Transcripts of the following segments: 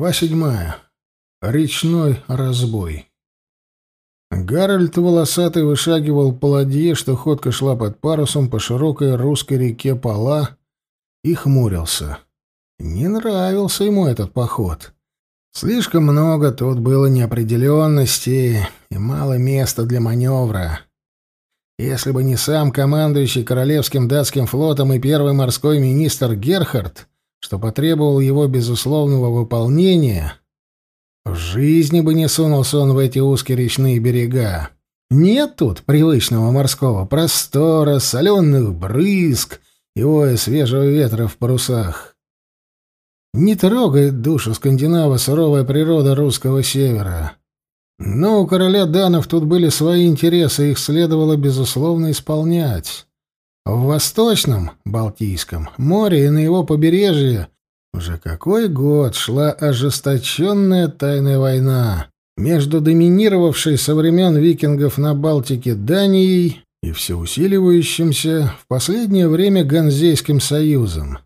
Глава седьмая. Речной разбой. Гарольд волосатый вышагивал по ладье, что ходка шла под парусом по широкой русской реке Пала, и хмурился. Не нравился ему этот поход. Слишком много тут было неопределенности и мало места для маневра. Если бы не сам командующий Королевским датским флотом и первый морской министр Герхард, что потребовал его безусловного выполнения, в жизни бы не сунулся он в эти узкие речные берега. Нет тут привычного морского простора, соленых брызг и воя свежего ветра в парусах. Не трогает душу скандинава суровая природа русского севера. Но у короля данов тут были свои интересы, их следовало, безусловно, исполнять. В Восточном, Балтийском, море и на его побережье уже какой год шла ожесточенная тайная война между доминировавшей со времен викингов на Балтике Данией и всеусиливающимся в последнее время Ганзейским союзом.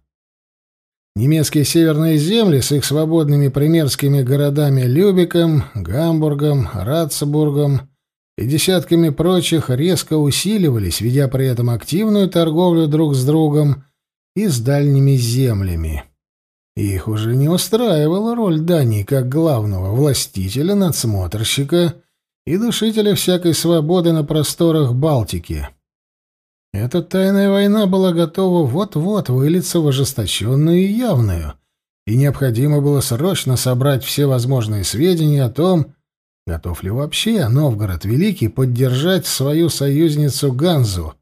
Немецкие северные земли с их свободными примерскими городами Любиком, Гамбургом, Ратцебургом и десятками прочих резко усиливались, ведя при этом активную торговлю друг с другом и с дальними землями. Их уже не устраивала роль Дании как главного властителя, надсмотрщика и душителя всякой свободы на просторах Балтики. Эта тайная война была готова вот-вот вылиться в ожесточенную и явную, и необходимо было срочно собрать все возможные сведения о том, готов ли вообще Новгород Великий поддержать свою союзницу Ганзу,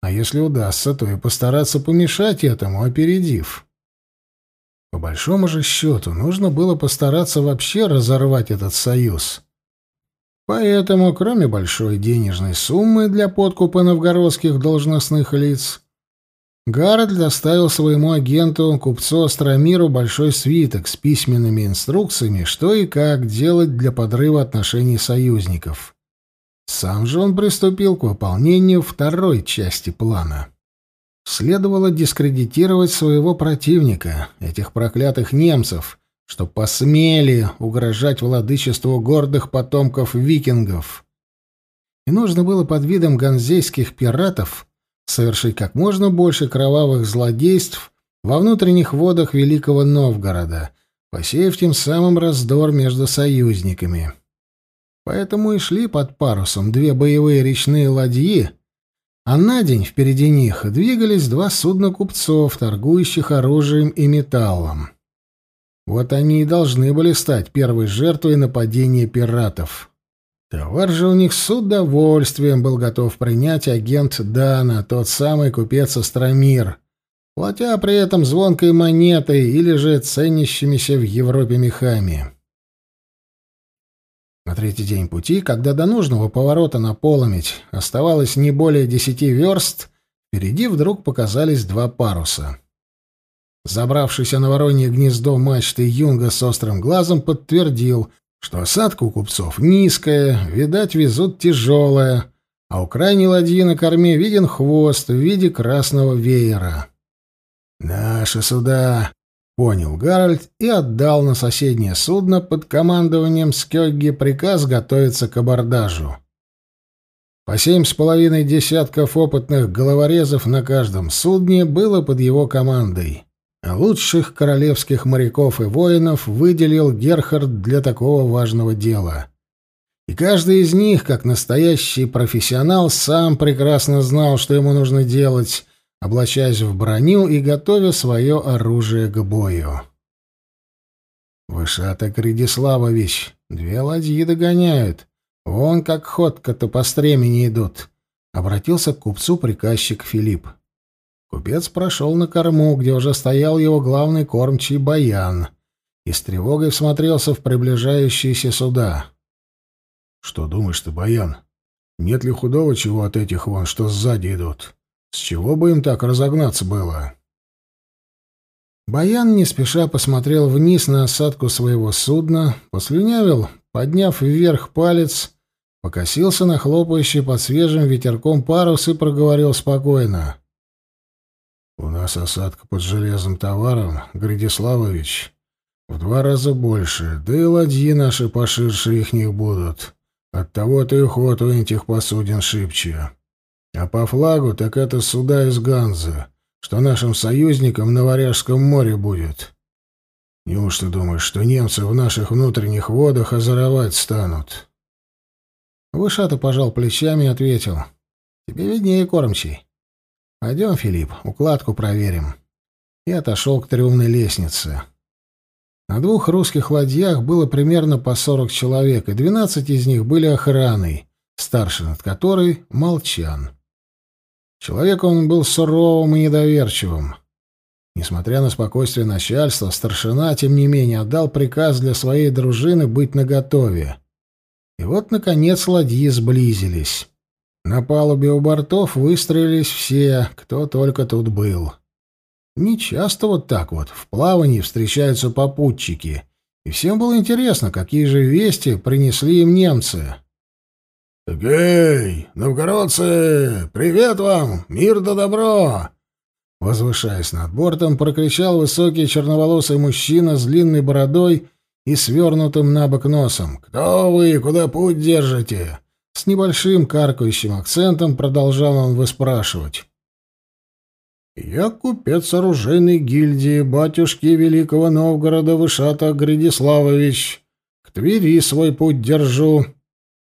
а если удастся, то и постараться помешать этому, опередив. По большому же счету, нужно было постараться вообще разорвать этот союз. Поэтому, кроме большой денежной суммы для подкупа новгородских должностных лиц, Гарольд доставил своему агенту, купцу Астромиру, большой свиток с письменными инструкциями, что и как делать для подрыва отношений союзников. Сам же он приступил к выполнению второй части плана. Следовало дискредитировать своего противника, этих проклятых немцев, что посмели угрожать владычеству гордых потомков викингов. И нужно было под видом ганзейских пиратов совершить как можно больше кровавых злодейств во внутренних водах Великого Новгорода, посеяв тем самым раздор между союзниками. Поэтому и шли под парусом две боевые речные ладьи, а на день впереди них двигались два судна купцов, торгующих оружием и металлом. Вот они и должны были стать первой жертвой нападения пиратов. Товар же у них с удовольствием был готов принять агент Дана, тот самый купец Астромир, платя при этом звонкой монетой или же ценящимися в Европе мехами. На третий день пути, когда до нужного поворота на Полометь оставалось не более десяти верст, впереди вдруг показались два паруса — Забравшийся на воронье гнездо мачты Юнга с острым глазом подтвердил, что осадка у купцов низкая, видать, везут тяжелая, а у крайней ладьи на корме виден хвост в виде красного веера. «Наши суда!» — понял Гарольд и отдал на соседнее судно под командованием Скёгги приказ готовиться к абордажу. По семь с половиной десятков опытных головорезов на каждом судне было под его командой. Лучших королевских моряков и воинов выделил Герхард для такого важного дела. И каждый из них, как настоящий профессионал, сам прекрасно знал, что ему нужно делать, облачаясь в броню и готовя свое оружие к бою. «Вышаток Редиславович, две ладьи догоняют. Вон как ходка-то по стремени идут», — обратился к купцу приказчик Филипп. Купец прошел на корму, где уже стоял его главный кормчий Баян, и с тревогой всмотрелся в приближающиеся суда. — Что думаешь ты, Баян? Нет ли худого чего от этих вон, что сзади идут? С чего бы им так разогнаться было? Баян не спеша посмотрел вниз на осадку своего судна, послюнявил, подняв вверх палец, покосился на хлопающий под свежим ветерком парус и проговорил спокойно. — «У нас осадка под железным товаром, Градиславович. В два раза больше, да и ладьи наши поширше их них будут. Оттого-то и ход у этих посудин шибче. А по флагу так это суда из Ганзы, что нашим союзникам на Варяжском море будет. Неужто думаешь, что немцы в наших внутренних водах озоровать станут? Вышата пожал плечами и ответил. Тебе виднее, кормчий. Пойдем, Филипп, укладку проверим. И отошел к трюмной лестнице. На двух русских ладьях было примерно по сорок человек, и двенадцать из них были охраной, старший над которой — Молчан. Человек он был суровым и недоверчивым. Несмотря на спокойствие начальства, старшина, тем не менее, отдал приказ для своей дружины быть наготове. И вот, наконец, ладьи сблизились. На палубе у бортов выстроились все, кто только тут был. Не часто вот так вот в плавании встречаются попутчики, и всем было интересно, какие же вести принесли им немцы. «Эй, новгородцы, привет вам! Мир да добро!» Возвышаясь над бортом, прокричал высокий черноволосый мужчина с длинной бородой и свернутым на бок носом. «Кто вы? Куда путь держите?» С небольшим каркающим акцентом продолжал он выспрашивать. Я купец оружейной гильдии батюшки Великого Новгорода Вышата Гридиславович. К Твери свой путь держу.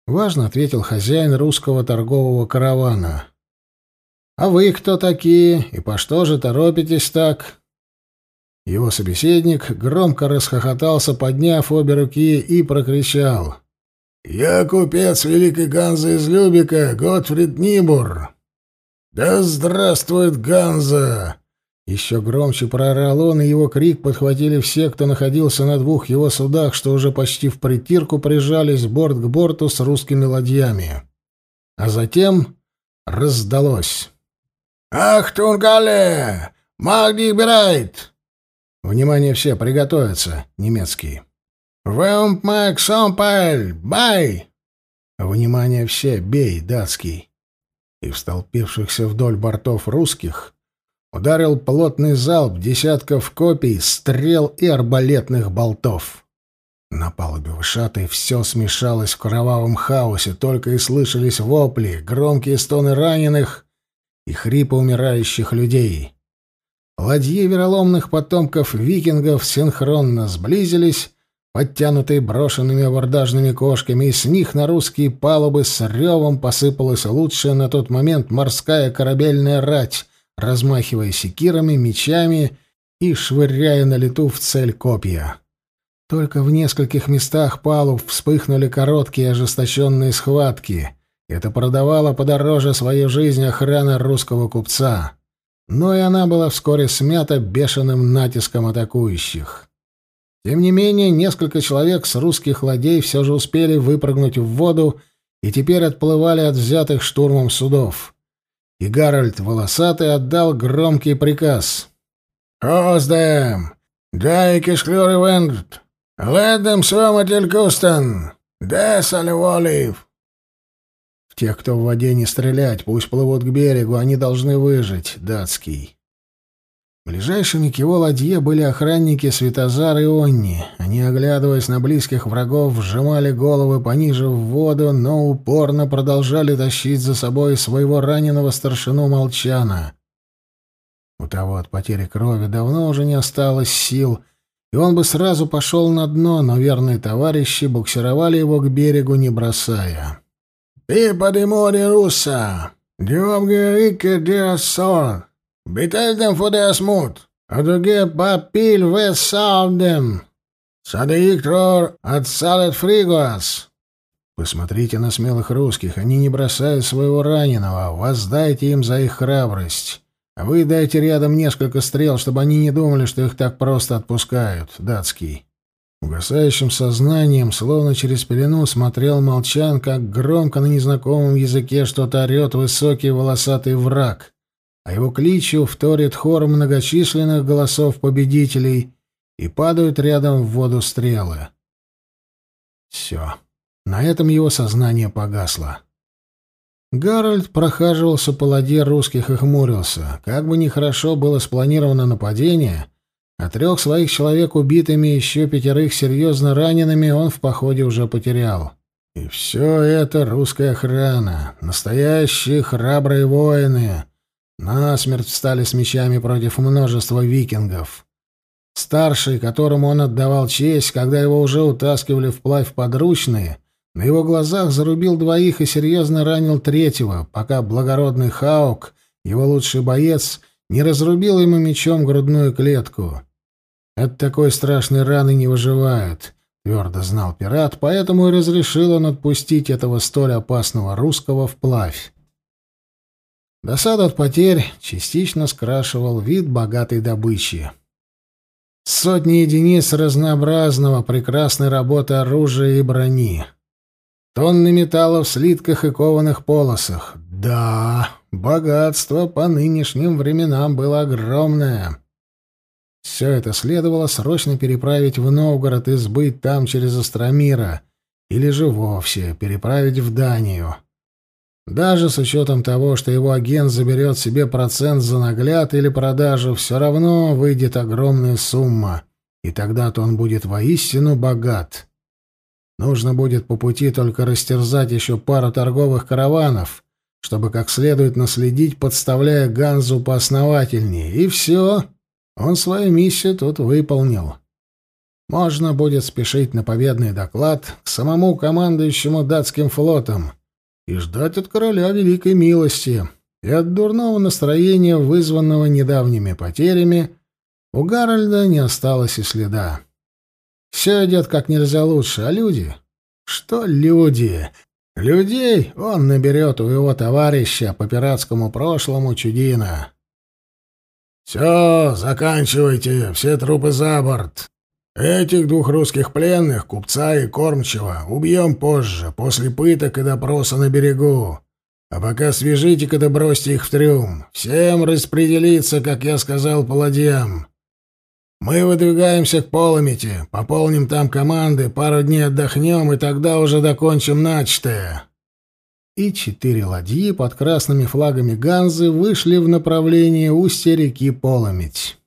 Важно ответил хозяин русского торгового каравана. А вы кто такие и по что же торопитесь так? Его собеседник громко расхохотался, подняв обе руки и прокричал: "Я купец Великой Ганзы из Любика, Готфрид Нибур. «Да здравствует Ганза!» Еще громче проорал он, и его крик подхватили все, кто находился на двух его судах, что уже почти в притирку прижались борт к борту с русскими ладьями. А затем раздалось. «Ах, Тунгале! Магни берайт!» «Внимание все, приготовиться!» — немецкий. «Вэмп Мак Сомпаль! Бай!» «Внимание все, бей!» — датский и в вдоль бортов русских ударил плотный залп десятков копий, стрел и арбалетных болтов. На палубе вышатой все смешалось в кровавом хаосе, только и слышались вопли, громкие стоны раненых и хрипы умирающих людей. Ладьи вероломных потомков викингов синхронно сблизились, подтянутые брошенными абордажными кошками, и с них на русские палубы с ревом посыпалась лучшая на тот момент морская корабельная рать, размахивая секирами, мечами и швыряя на лету в цель копья. Только в нескольких местах палуб вспыхнули короткие ожесточенные схватки. Это продавало подороже свою жизнь охрана русского купца. Но и она была вскоре смята бешеным натиском атакующих. Тем не менее, несколько человек с русских ладей все же успели выпрыгнуть в воду и теперь отплывали от взятых штурмом судов. И Гарольд Волосатый отдал громкий приказ. «Хоздем! Дайки шклёры венгт! Ледем свёматель кустен! Десали волив!» В тех, кто в воде не стрелять, пусть плывут к берегу, они должны выжить, датский. Ближайшими к его ладье были охранники Светозар и Онни. Они, оглядываясь на близких врагов, вжимали головы пониже в воду, но упорно продолжали тащить за собой своего раненого старшину Молчана. У того от потери крови давно уже не осталось сил, и он бы сразу пошел на дно, но верные товарищи буксировали его к берегу, не бросая. «Ты подымори русса! Дёбге ике диасор!» Deras mot, och du ger papil vässar dem. Садиктор отсалят фригуас. Посмотрите на смелых русских, они не бросают своего раненого, воздайте им за их храбрость. А вы дайте рядом несколько стрел, чтобы они не думали, что их так просто отпускают, датский. Угасающим сознанием, словно через пелену, смотрел молчан, как громко на незнакомом языке что-то орет высокий волосатый враг а его кличу вторит хор многочисленных голосов победителей и падают рядом в воду стрелы. Все. На этом его сознание погасло. Гарольд прохаживался по ладье русских и хмурился. Как бы нехорошо было спланировано нападение, а трех своих человек убитыми и еще пятерых серьезно ранеными он в походе уже потерял. И все это русская охрана, настоящие храбрые воины, насмерть встали с мечами против множества викингов. Старший, которому он отдавал честь, когда его уже утаскивали вплавь подручные, на его глазах зарубил двоих и серьезно ранил третьего, пока благородный Хаук, его лучший боец, не разрубил ему мечом грудную клетку. От такой страшной раны не выживают, твердо знал пират, поэтому и разрешил он отпустить этого столь опасного русского вплавь. Досаду от потерь частично скрашивал вид богатой добычи. Сотни единиц разнообразного, прекрасной работы оружия и брони. Тонны металла в слитках и кованых полосах. Да, богатство по нынешним временам было огромное. Все это следовало срочно переправить в Новгород и сбыть там через Остромира, или же вовсе переправить в Данию. Даже с учетом того, что его агент заберет себе процент за нагляд или продажу, все равно выйдет огромная сумма, и тогда-то он будет воистину богат. Нужно будет по пути только растерзать еще пару торговых караванов, чтобы как следует наследить, подставляя Ганзу поосновательнее, и все. Он свою миссию тут выполнил. Можно будет спешить на победный доклад к самому командующему датским флотом — и ждать от короля великой милости, и от дурного настроения, вызванного недавними потерями, у Гарольда не осталось и следа. Все идет как нельзя лучше, а люди? Что люди? Людей он наберет у его товарища по пиратскому прошлому Чудина. «Все, заканчивайте, все трупы за борт!» Этих двух русских пленных, купца и кормчего, убьем позже, после пыток и допроса на берегу. А пока свяжите-ка да бросьте их в трюм. Всем распределиться, как я сказал, по ладьям. Мы выдвигаемся к Поломите, пополним там команды, пару дней отдохнем, и тогда уже докончим начатое». И четыре ладьи под красными флагами Ганзы вышли в направлении устья реки Поломить.